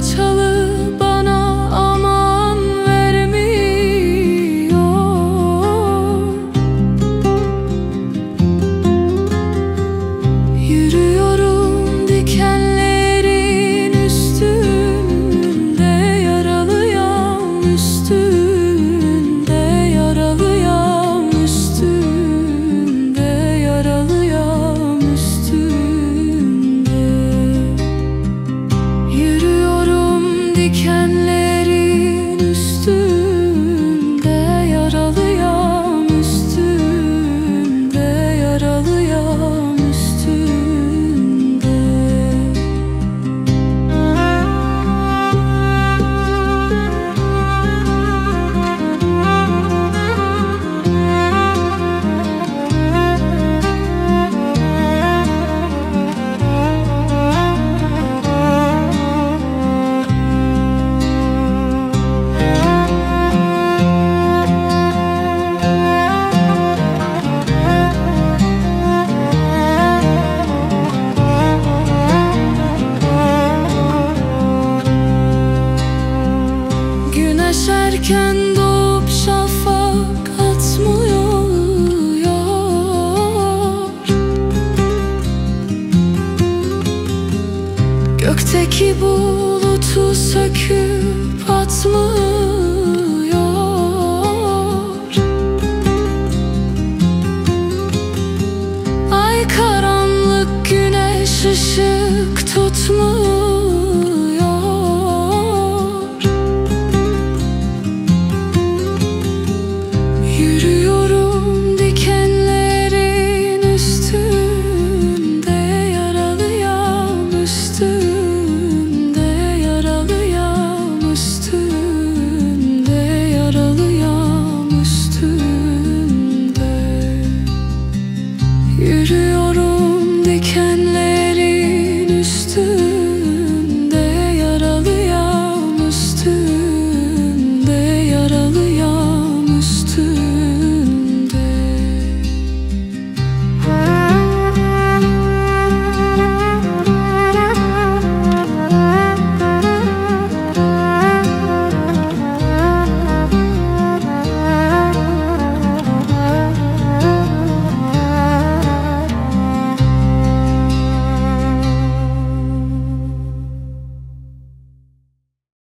parçalı erken doğup şafak atmıyor Gökteki bulutu söküp atmıyor